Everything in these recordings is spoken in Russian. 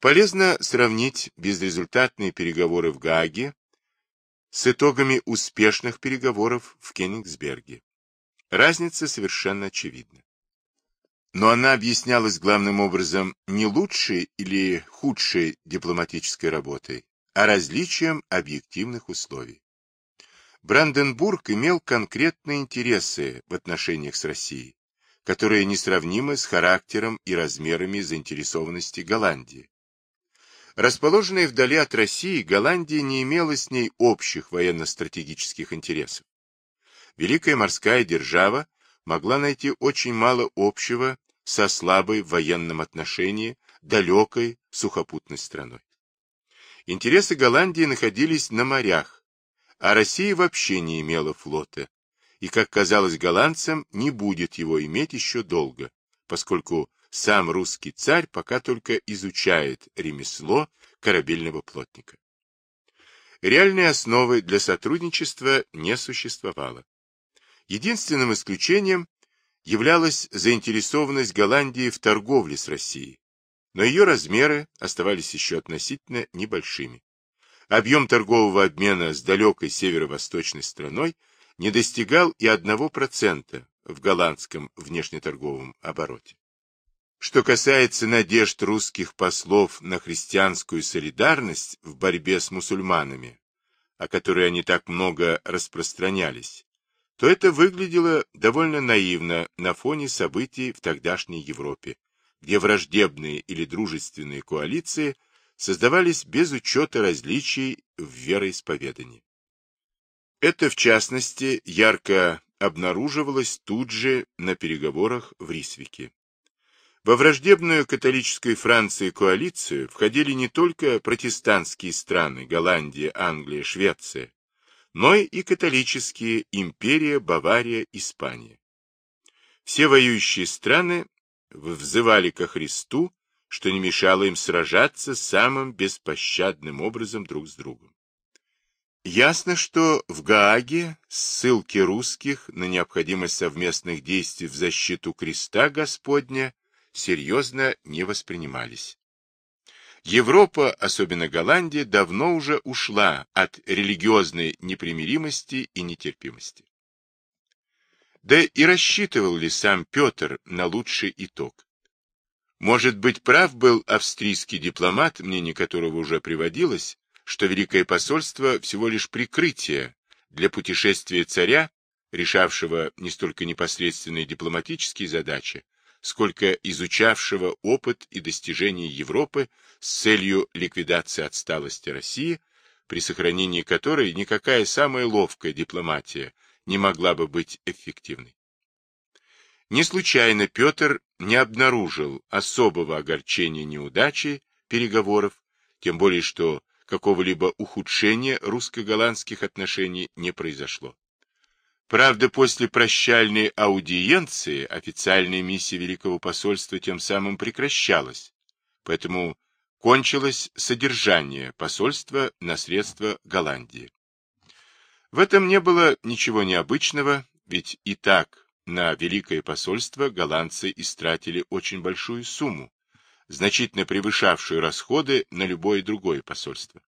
Полезно сравнить безрезультатные переговоры в Гааге с итогами успешных переговоров в Кенигсберге. Разница совершенно очевидна. Но она объяснялась главным образом не лучшей или худшей дипломатической работой, а различием объективных условий. Бранденбург имел конкретные интересы в отношениях с Россией, которые несравнимы с характером и размерами заинтересованности Голландии. Расположенная вдали от России, Голландия не имела с ней общих военно-стратегических интересов. Великая морская держава могла найти очень мало общего со слабой в военном отношении, далекой сухопутной страной. Интересы Голландии находились на морях, а Россия вообще не имела флота, и, как казалось голландцам, не будет его иметь еще долго, поскольку сам русский царь пока только изучает ремесло корабельного плотника. Реальной основы для сотрудничества не существовало. Единственным исключением являлась заинтересованность Голландии в торговле с Россией, но ее размеры оставались еще относительно небольшими. Объем торгового обмена с далекой северо-восточной страной не достигал и 1% в голландском внешнеторговом обороте. Что касается надежд русских послов на христианскую солидарность в борьбе с мусульманами, о которой они так много распространялись, то это выглядело довольно наивно на фоне событий в тогдашней Европе, где враждебные или дружественные коалиции создавались без учета различий в вероисповедании. Это, в частности, ярко обнаруживалось тут же на переговорах в Рисвике. Во враждебную католической Франции коалицию входили не только протестантские страны Голландия, Англия, Швеция, но и католические империя, Бавария, Испания. Все воюющие страны взывали ко Христу, что не мешало им сражаться самым беспощадным образом друг с другом. Ясно, что в Гааге ссылки русских на необходимость совместных действий в защиту креста Господня серьезно не воспринимались. Европа, особенно Голландия, давно уже ушла от религиозной непримиримости и нетерпимости. Да и рассчитывал ли сам Петр на лучший итог? Может быть, прав был австрийский дипломат, мнение которого уже приводилось, что Великое посольство всего лишь прикрытие для путешествия царя, решавшего не столько непосредственные дипломатические задачи, сколько изучавшего опыт и достижения Европы с целью ликвидации отсталости России, при сохранении которой никакая самая ловкая дипломатия не могла бы быть эффективной. Не случайно Петр не обнаружил особого огорчения неудачи переговоров, тем более что какого-либо ухудшения русско-голландских отношений не произошло. Правда, после прощальной аудиенции официальная миссия Великого посольства тем самым прекращалась, поэтому кончилось содержание посольства на средства Голландии. В этом не было ничего необычного, ведь и так на Великое посольство голландцы истратили очень большую сумму, значительно превышавшую расходы на любое другое посольство.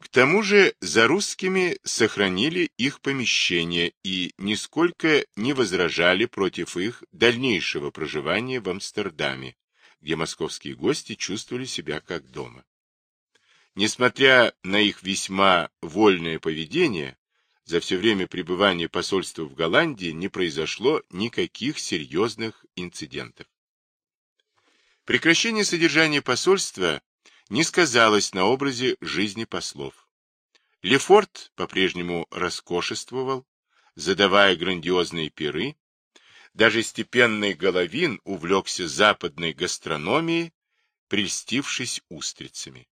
К тому же за русскими сохранили их помещение и нисколько не возражали против их дальнейшего проживания в Амстердаме, где московские гости чувствовали себя как дома. Несмотря на их весьма вольное поведение, за все время пребывания посольства в Голландии не произошло никаких серьезных инцидентов. Прекращение содержания посольства не сказалось на образе жизни послов. Лефорт по-прежнему роскошествовал, задавая грандиозные пиры. Даже степенный Головин увлекся западной гастрономией, прельстившись устрицами.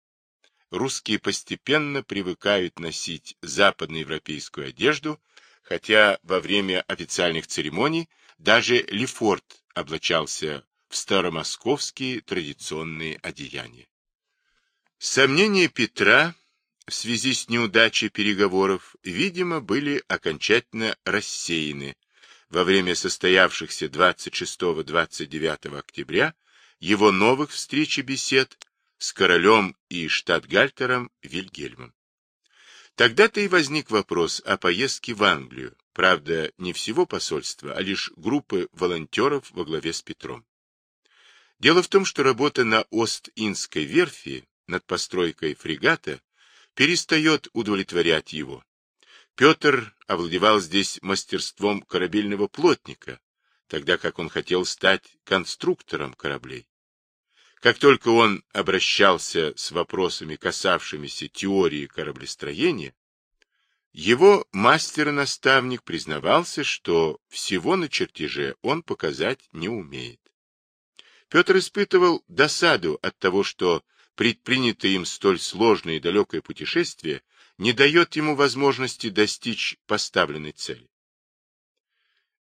Русские постепенно привыкают носить западноевропейскую одежду, хотя во время официальных церемоний даже Лефорт облачался в старомосковские традиционные одеяния. Сомнения Петра в связи с неудачей переговоров, видимо, были окончательно рассеяны во время состоявшихся 26-29 октября его новых встреч и бесед с королем и штатгальтером Вильгельмом. Тогда-то и возник вопрос о поездке в Англию, правда, не всего посольства, а лишь группы волонтеров во главе с Петром. Дело в том, что работа на Ост-Индской верфи над постройкой фрегата перестает удовлетворять его. Петр овладевал здесь мастерством корабельного плотника, тогда как он хотел стать конструктором кораблей. Как только он обращался с вопросами, касавшимися теории кораблестроения, его мастер-наставник признавался, что всего на чертеже он показать не умеет. Петр испытывал досаду от того, что предпринятое им столь сложное и далекое путешествие не дает ему возможности достичь поставленной цели.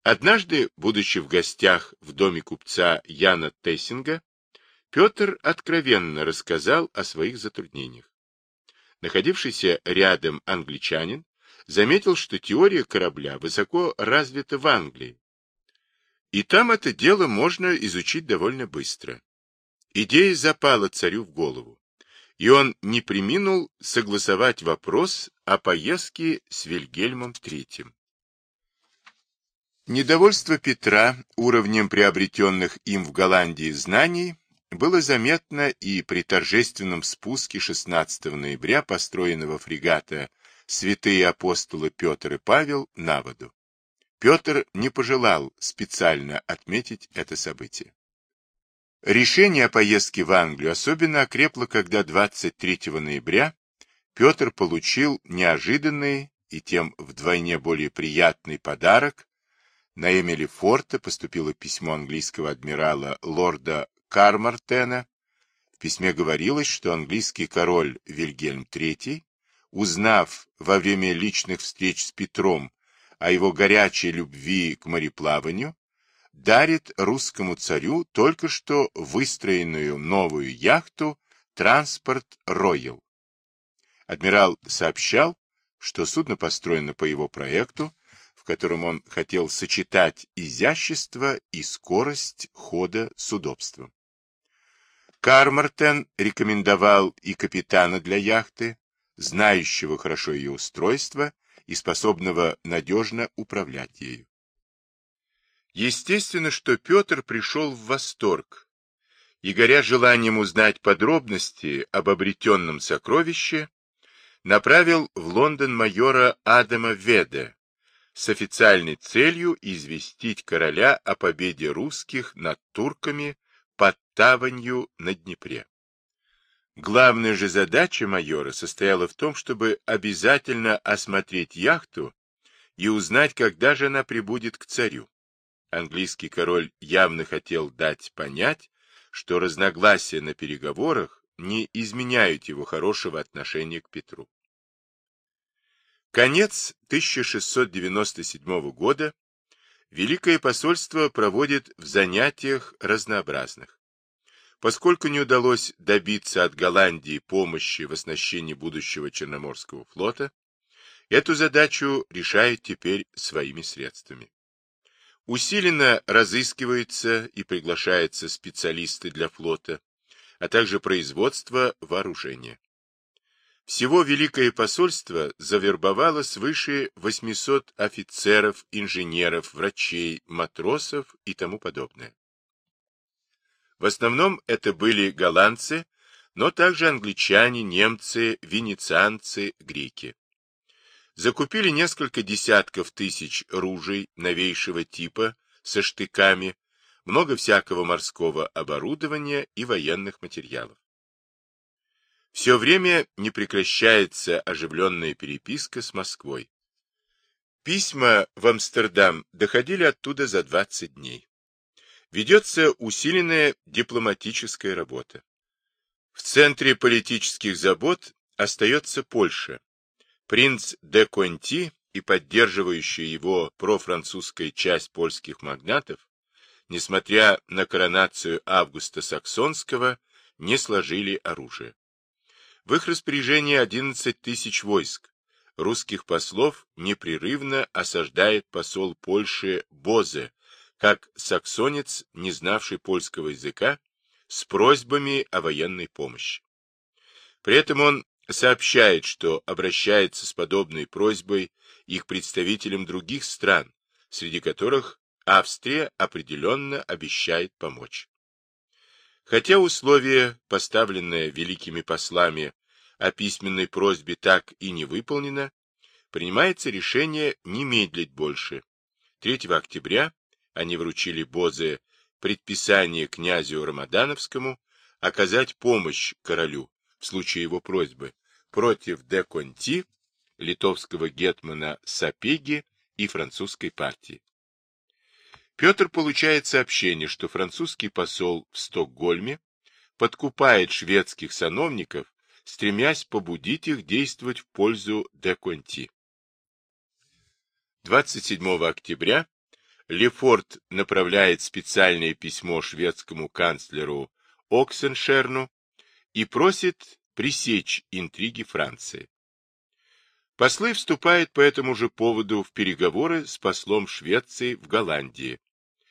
Однажды, будучи в гостях в доме купца Яна Тессинга, Петр откровенно рассказал о своих затруднениях. Находившийся рядом англичанин заметил, что теория корабля высоко развита в Англии, и там это дело можно изучить довольно быстро. Идея запала царю в голову, и он не приминул согласовать вопрос о поездке с Вильгельмом III. Недовольство Петра уровнем приобретенных им в Голландии знаний было заметно и при торжественном спуске 16 ноября построенного фрегата святые апостолы Петр и Павел на воду. Петр не пожелал специально отметить это событие. Решение о поездке в Англию особенно окрепло, когда 23 ноября Петр получил неожиданный и тем вдвойне более приятный подарок. На Эмили Форта поступило письмо английского адмирала лорда Кармартена. В письме говорилось, что английский король Вильгельм III, узнав во время личных встреч с Петром о его горячей любви к мореплаванию, дарит русскому царю только что выстроенную новую яхту «Транспорт Роял». Адмирал сообщал, что судно построено по его проекту, в котором он хотел сочетать изящество и скорость хода с удобством. Кармартен рекомендовал и капитана для яхты, знающего хорошо ее устройство и способного надежно управлять ею. Естественно, что Петр пришел в восторг и, горя желанием узнать подробности об обретенном сокровище, направил в Лондон майора Адама Веда с официальной целью известить короля о победе русских над турками под Таванью на Днепре. Главная же задача майора состояла в том, чтобы обязательно осмотреть яхту и узнать, когда же она прибудет к царю. Английский король явно хотел дать понять, что разногласия на переговорах не изменяют его хорошего отношения к Петру. Конец 1697 года Великое посольство проводит в занятиях разнообразных. Поскольку не удалось добиться от Голландии помощи в оснащении будущего Черноморского флота, эту задачу решают теперь своими средствами. Усиленно разыскиваются и приглашаются специалисты для флота, а также производство вооружения. Всего Великое посольство завербовало свыше 800 офицеров, инженеров, врачей, матросов и тому подобное. В основном это были голландцы, но также англичане, немцы, венецианцы, греки. Закупили несколько десятков тысяч ружей новейшего типа со штыками, много всякого морского оборудования и военных материалов. Все время не прекращается оживленная переписка с Москвой. Письма в Амстердам доходили оттуда за 20 дней. Ведется усиленная дипломатическая работа. В центре политических забот остается Польша. Принц де Конти и поддерживающая его профранцузская часть польских магнатов, несмотря на коронацию Августа Саксонского, не сложили оружие. В их распоряжении 11 тысяч войск. Русских послов непрерывно осаждает посол Польши Бозе, как саксонец, не знавший польского языка, с просьбами о военной помощи. При этом он сообщает, что обращается с подобной просьбой и к представителям других стран, среди которых Австрия определенно обещает помочь. Хотя условие, поставленное великими послами о письменной просьбе, так и не выполнено, принимается решение не медлить больше. 3 октября они вручили Бозе предписание князю Рамадановскому оказать помощь королю в случае его просьбы против де Конти, литовского гетмана Сапеги и французской партии. Петр получает сообщение, что французский посол в Стокгольме подкупает шведских сановников, стремясь побудить их действовать в пользу де Конти. 27 октября Лефорт направляет специальное письмо шведскому канцлеру Оксеншерну и просит пресечь интриги Франции. Послы вступают по этому же поводу в переговоры с послом Швеции в Голландии,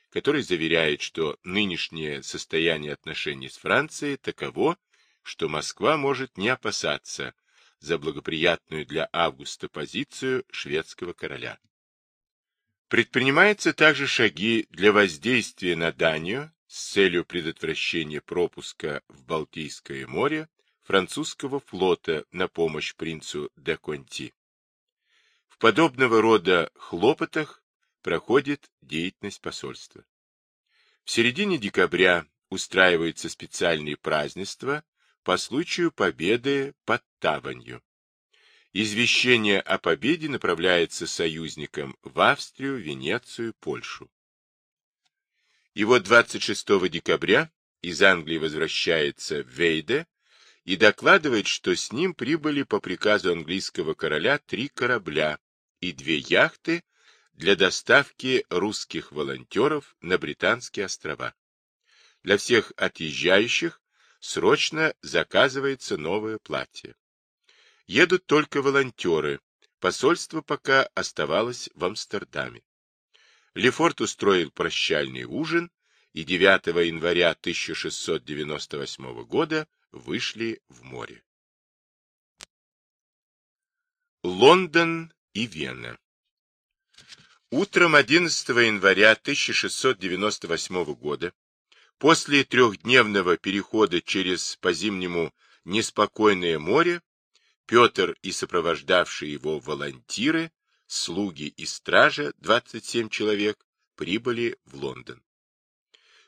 который заверяет, что нынешнее состояние отношений с Францией таково, что Москва может не опасаться за благоприятную для Августа позицию шведского короля. Предпринимаются также шаги для воздействия на Данию с целью предотвращения пропуска в Балтийское море французского флота на помощь принцу де Конти. В подобного рода хлопотах проходит деятельность посольства. В середине декабря устраиваются специальные празднества по случаю победы под Таванью. Извещение о победе направляется союзникам в Австрию, Венецию, Польшу. И вот 26 декабря из Англии возвращается Вейде и докладывает, что с ним прибыли по приказу английского короля три корабля и две яхты для доставки русских волонтеров на Британские острова. Для всех отъезжающих срочно заказывается новое платье. Едут только волонтеры, посольство пока оставалось в Амстердаме. Лефорт устроил прощальный ужин, и 9 января 1698 года вышли в море. Лондон и Вена Утром 11 января 1698 года, после трехдневного перехода через по-зимнему неспокойное море, Петр и сопровождавшие его волонтиры, слуги и стража, 27 человек, прибыли в Лондон.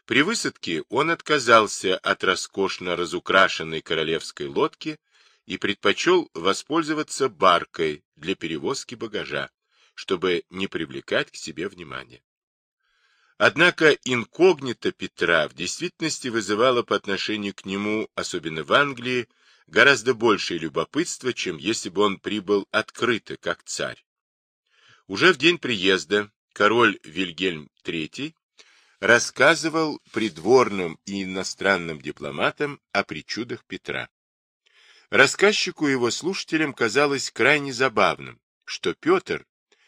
При высадке он отказался от роскошно разукрашенной королевской лодки и предпочел воспользоваться баркой для перевозки багажа, чтобы не привлекать к себе внимания. Однако инкогнито Петра в действительности вызывало по отношению к нему, особенно в Англии, гораздо большее любопытство, чем если бы он прибыл открыто, как царь. Уже в день приезда король Вильгельм III рассказывал придворным и иностранным дипломатам о причудах Петра. Рассказчику и его слушателям казалось крайне забавным, что Петр,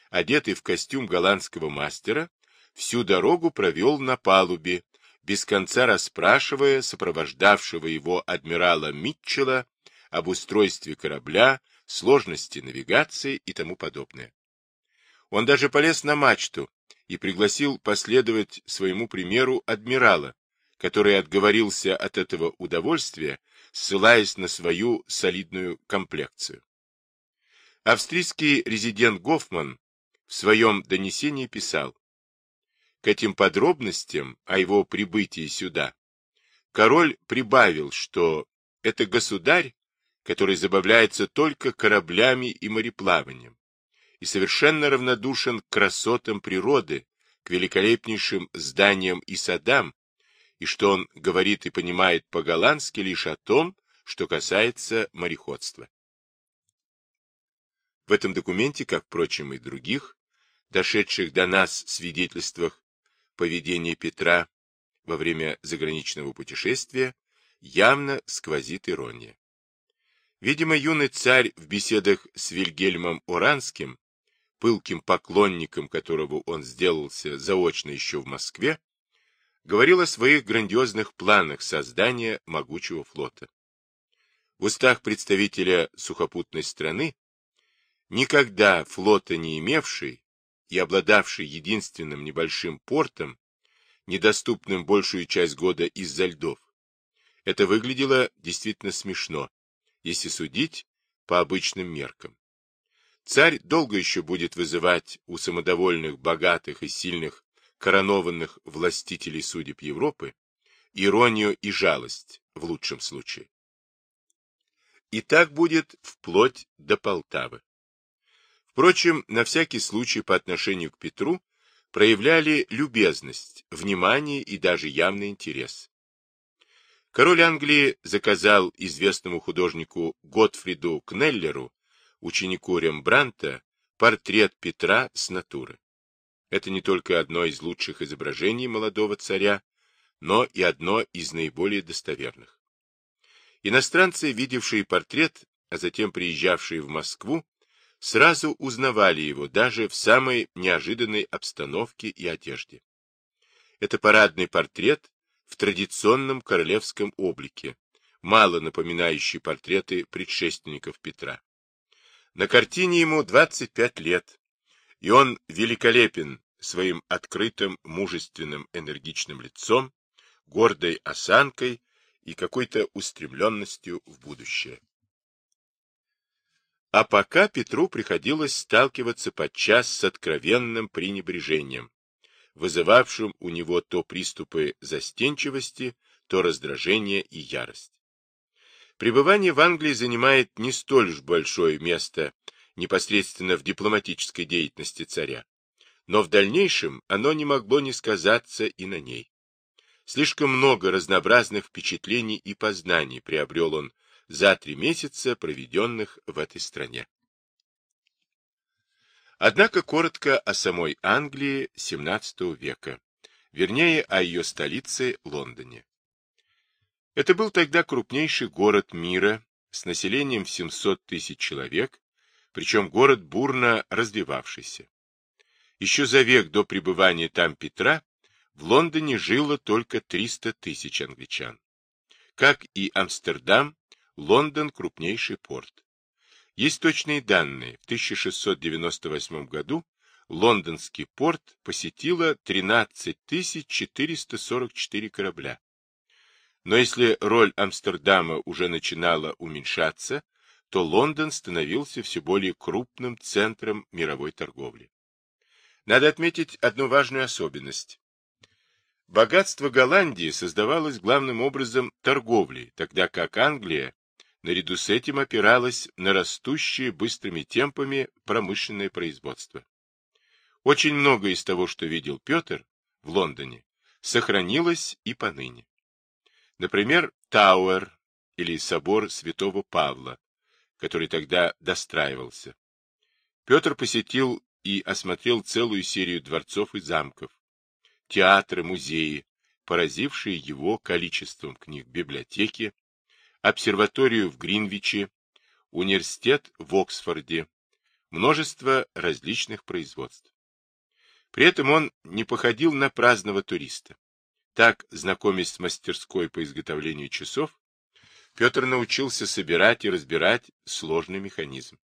одетый в костюм голландского мастера, всю дорогу провел на палубе, без конца расспрашивая сопровождавшего его адмирала Митчелла об устройстве корабля, сложности навигации и тому подобное. Он даже полез на мачту, и пригласил последовать своему примеру адмирала, который отговорился от этого удовольствия, ссылаясь на свою солидную комплекцию. Австрийский резидент Гофман в своем донесении писал, к этим подробностям о его прибытии сюда король прибавил, что это государь, который забавляется только кораблями и мореплаванием, и совершенно равнодушен к красотам природы, к великолепнейшим зданиям и садам, и что он говорит и понимает по-голландски лишь о том, что касается мореходства. В этом документе, как, впрочем, и других, дошедших до нас свидетельствах поведения Петра во время заграничного путешествия, явно сквозит ирония. Видимо, юный царь в беседах с Вильгельмом Оранским пылким поклонником которого он сделался заочно еще в Москве, говорил о своих грандиозных планах создания могучего флота. В устах представителя сухопутной страны никогда флота не имевший и обладавший единственным небольшим портом, недоступным большую часть года из-за льдов, это выглядело действительно смешно, если судить по обычным меркам. Царь долго еще будет вызывать у самодовольных, богатых и сильных коронованных властителей судеб Европы иронию и жалость в лучшем случае. И так будет вплоть до Полтавы. Впрочем, на всякий случай по отношению к Петру проявляли любезность, внимание и даже явный интерес. Король Англии заказал известному художнику Готфриду Кнеллеру, ученику Рембранта, портрет Петра с натуры. Это не только одно из лучших изображений молодого царя, но и одно из наиболее достоверных. Иностранцы, видевшие портрет, а затем приезжавшие в Москву, сразу узнавали его даже в самой неожиданной обстановке и одежде. Это парадный портрет в традиционном королевском облике, мало напоминающий портреты предшественников Петра. На картине ему 25 лет, и он великолепен своим открытым, мужественным, энергичным лицом, гордой осанкой и какой-то устремленностью в будущее. А пока Петру приходилось сталкиваться подчас с откровенным пренебрежением, вызывавшим у него то приступы застенчивости, то раздражение и ярость. Пребывание в Англии занимает не столь уж большое место непосредственно в дипломатической деятельности царя, но в дальнейшем оно не могло не сказаться и на ней. Слишком много разнообразных впечатлений и познаний приобрел он за три месяца, проведенных в этой стране. Однако коротко о самой Англии XVII века, вернее, о ее столице Лондоне. Это был тогда крупнейший город мира с населением в 700 тысяч человек, причем город бурно развивавшийся. Еще за век до пребывания там Петра в Лондоне жило только 300 тысяч англичан. Как и Амстердам, Лондон – крупнейший порт. Есть точные данные. В 1698 году лондонский порт посетило 13 444 корабля. Но если роль Амстердама уже начинала уменьшаться, то Лондон становился все более крупным центром мировой торговли. Надо отметить одну важную особенность. Богатство Голландии создавалось главным образом торговлей, тогда как Англия наряду с этим опиралась на растущее быстрыми темпами промышленное производство. Очень многое из того, что видел Петр в Лондоне, сохранилось и поныне. Например, Тауэр или собор святого Павла, который тогда достраивался. Петр посетил и осмотрел целую серию дворцов и замков, театры, музеи, поразившие его количеством книг библиотеки, обсерваторию в Гринвиче, университет в Оксфорде, множество различных производств. При этом он не походил на праздного туриста. Так, знакомясь с мастерской по изготовлению часов, Петр научился собирать и разбирать сложный механизм.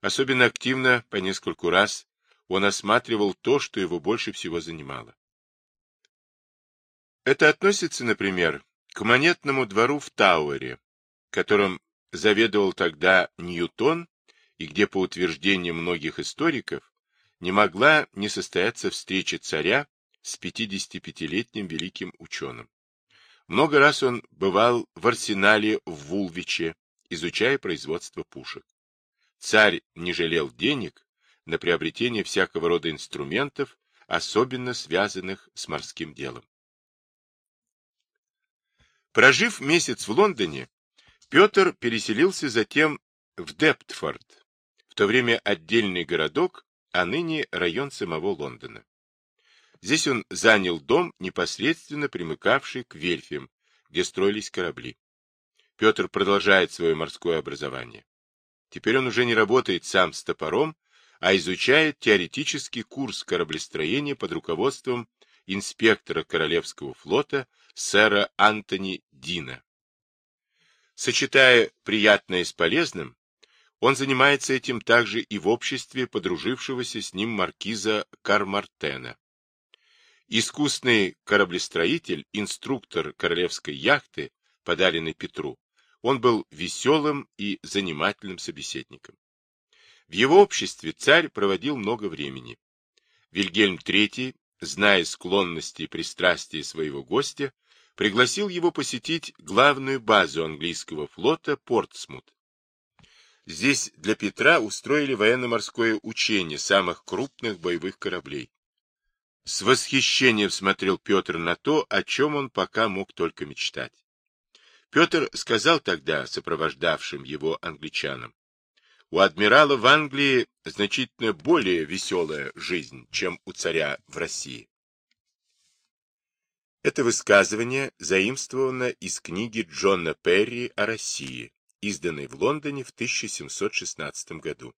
Особенно активно, по нескольку раз, он осматривал то, что его больше всего занимало. Это относится, например, к монетному двору в Тауэре, которым заведовал тогда Ньютон, и где, по утверждению многих историков, не могла не состояться встреча царя с 55-летним великим ученым. Много раз он бывал в арсенале в Вулвиче, изучая производство пушек. Царь не жалел денег на приобретение всякого рода инструментов, особенно связанных с морским делом. Прожив месяц в Лондоне, Петр переселился затем в Дептфорд, в то время отдельный городок, а ныне район самого Лондона. Здесь он занял дом, непосредственно примыкавший к верфям, где строились корабли. Петр продолжает свое морское образование. Теперь он уже не работает сам с топором, а изучает теоретический курс кораблестроения под руководством инспектора Королевского флота сэра Антони Дина. Сочетая приятное с полезным, он занимается этим также и в обществе подружившегося с ним маркиза Кармартена. Искусный кораблестроитель, инструктор королевской яхты, подаренный Петру, он был веселым и занимательным собеседником. В его обществе царь проводил много времени. Вильгельм III, зная склонности и пристрастия своего гостя, пригласил его посетить главную базу английского флота Портсмут. Здесь для Петра устроили военно-морское учение самых крупных боевых кораблей. С восхищением смотрел Петр на то, о чем он пока мог только мечтать. Петр сказал тогда сопровождавшим его англичанам, у адмирала в Англии значительно более веселая жизнь, чем у царя в России. Это высказывание заимствовано из книги Джона Перри о России, изданной в Лондоне в 1716 году.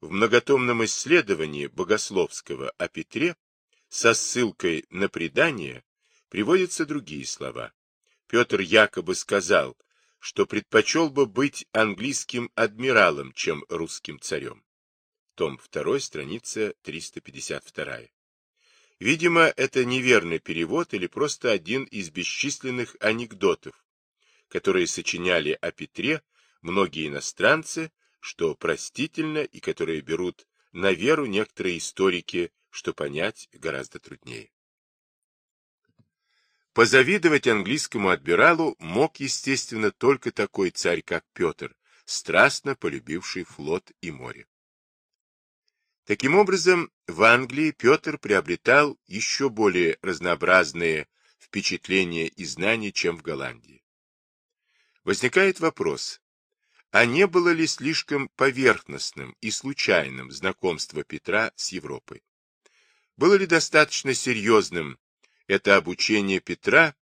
В многотомном исследовании Богословского о Петре со ссылкой на предание приводятся другие слова. Петр якобы сказал, что предпочел бы быть английским адмиралом, чем русским царем. Том 2, страница 352. Видимо, это неверный перевод или просто один из бесчисленных анекдотов, которые сочиняли о Петре многие иностранцы, что простительно и которые берут на веру некоторые историки, что понять гораздо труднее. Позавидовать английскому адмиралу мог, естественно, только такой царь, как Петр, страстно полюбивший флот и море. Таким образом, в Англии Петр приобретал еще более разнообразные впечатления и знания, чем в Голландии. Возникает вопрос, а не было ли слишком поверхностным и случайным знакомство Петра с Европой? Было ли достаточно серьезным это обучение Петра,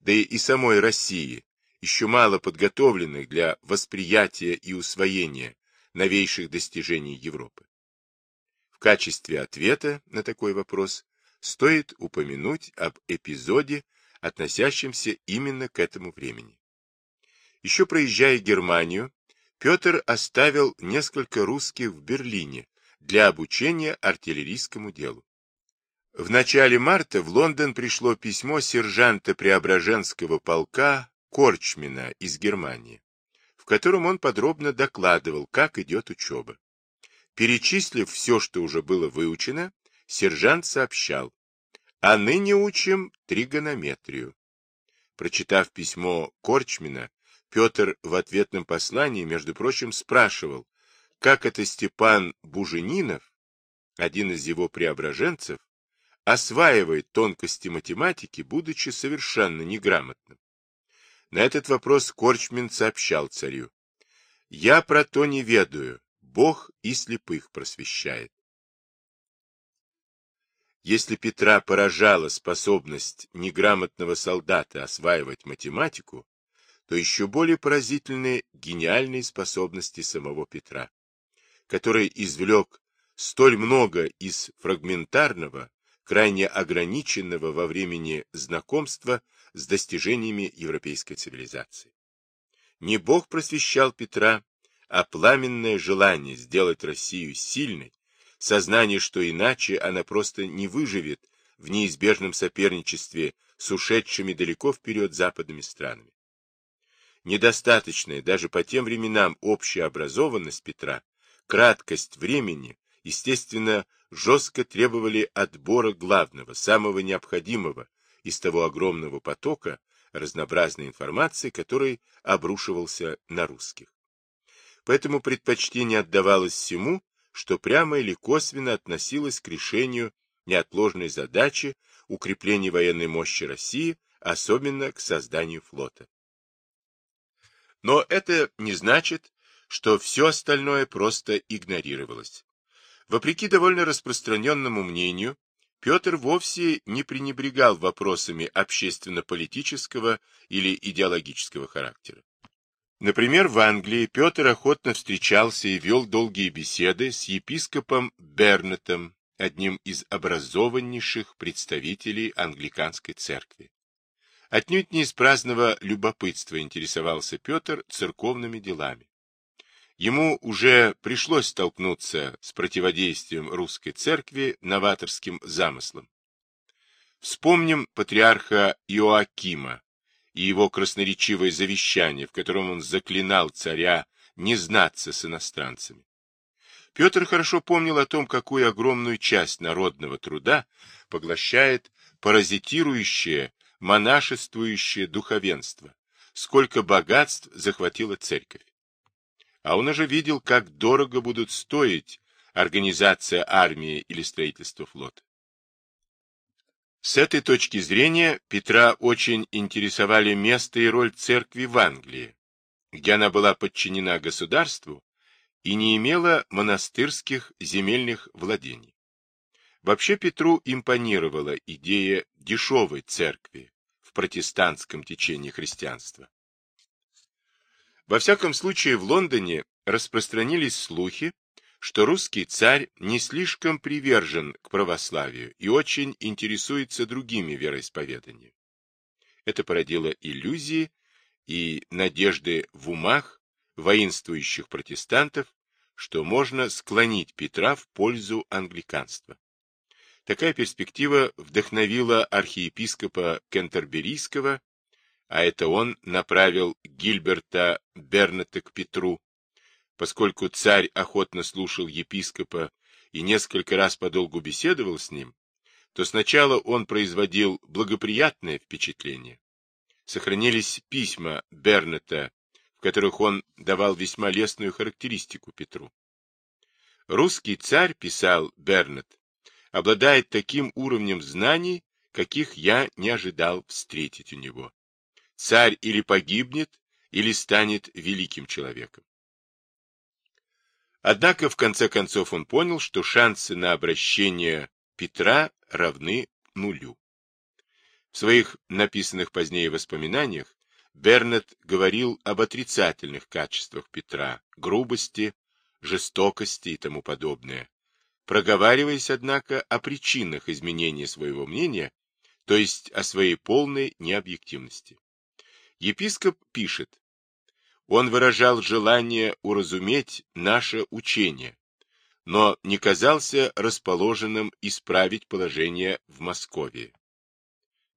да и самой России, еще мало подготовленных для восприятия и усвоения новейших достижений Европы? В качестве ответа на такой вопрос стоит упомянуть об эпизоде, относящемся именно к этому времени. Еще проезжая Германию, Петр оставил несколько русских в Берлине для обучения артиллерийскому делу. В начале марта в Лондон пришло письмо сержанта Преображенского полка Корчмина из Германии, в котором он подробно докладывал, как идет учеба. Перечислив все, что уже было выучено, сержант сообщал, а ныне учим тригонометрию. Прочитав письмо Корчмина, Петр в ответном послании, между прочим, спрашивал, как это Степан Буженинов, один из его преображенцев, осваивает тонкости математики, будучи совершенно неграмотным. На этот вопрос Корчмин сообщал царю. «Я про то не ведаю, Бог и слепых просвещает. Если Петра поражала способность неграмотного солдата осваивать математику, то еще более поразительны гениальные способности самого Петра, который извлек столь много из фрагментарного, крайне ограниченного во времени знакомства с достижениями европейской цивилизации. Не Бог просвещал Петра, а пламенное желание сделать Россию сильной, сознание, что иначе она просто не выживет в неизбежном соперничестве с ушедшими далеко вперед западными странами. Недостаточная даже по тем временам общая образованность Петра, краткость времени, естественно, жестко требовали отбора главного, самого необходимого из того огромного потока разнообразной информации, который обрушивался на русских поэтому предпочтение отдавалось всему, что прямо или косвенно относилось к решению неотложной задачи укрепления военной мощи России, особенно к созданию флота. Но это не значит, что все остальное просто игнорировалось. Вопреки довольно распространенному мнению, Петр вовсе не пренебрегал вопросами общественно-политического или идеологического характера. Например, в Англии Петр охотно встречался и вел долгие беседы с епископом Бернетом, одним из образованнейших представителей англиканской церкви. Отнюдь не из праздного любопытства интересовался Петр церковными делами. Ему уже пришлось столкнуться с противодействием русской церкви новаторским замыслам. Вспомним патриарха Иоакима и его красноречивое завещание, в котором он заклинал царя не знаться с иностранцами. Петр хорошо помнил о том, какую огромную часть народного труда поглощает паразитирующее, монашествующее духовенство, сколько богатств захватила церковь. А он уже видел, как дорого будут стоить организация армии или строительство флота. С этой точки зрения Петра очень интересовали место и роль церкви в Англии, где она была подчинена государству и не имела монастырских земельных владений. Вообще Петру импонировала идея дешевой церкви в протестантском течении христианства. Во всяком случае, в Лондоне распространились слухи, что русский царь не слишком привержен к православию и очень интересуется другими вероисповеданиями. Это породило иллюзии и надежды в умах воинствующих протестантов, что можно склонить Петра в пользу англиканства. Такая перспектива вдохновила архиепископа Кентерберийского, а это он направил Гильберта Бернета к Петру, поскольку царь охотно слушал епископа и несколько раз подолгу беседовал с ним, то сначала он производил благоприятное впечатление. Сохранились письма Бернета в которых он давал весьма лестную характеристику Петру. «Русский царь, — писал Бернет, — обладает таким уровнем знаний, каких я не ожидал встретить у него. Царь или погибнет, или станет великим человеком. Однако, в конце концов, он понял, что шансы на обращение Петра равны нулю. В своих написанных позднее воспоминаниях Бернет говорил об отрицательных качествах Петра, грубости, жестокости и тому подобное, проговариваясь, однако, о причинах изменения своего мнения, то есть о своей полной необъективности. Епископ пишет, он выражал желание уразуметь наше учение, но не казался расположенным исправить положение в Москве.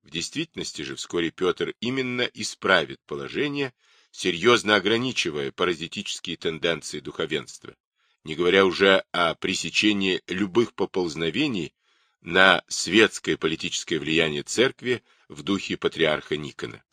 В действительности же вскоре Петр именно исправит положение, серьезно ограничивая паразитические тенденции духовенства, не говоря уже о пресечении любых поползновений на светское политическое влияние церкви в духе патриарха Никона.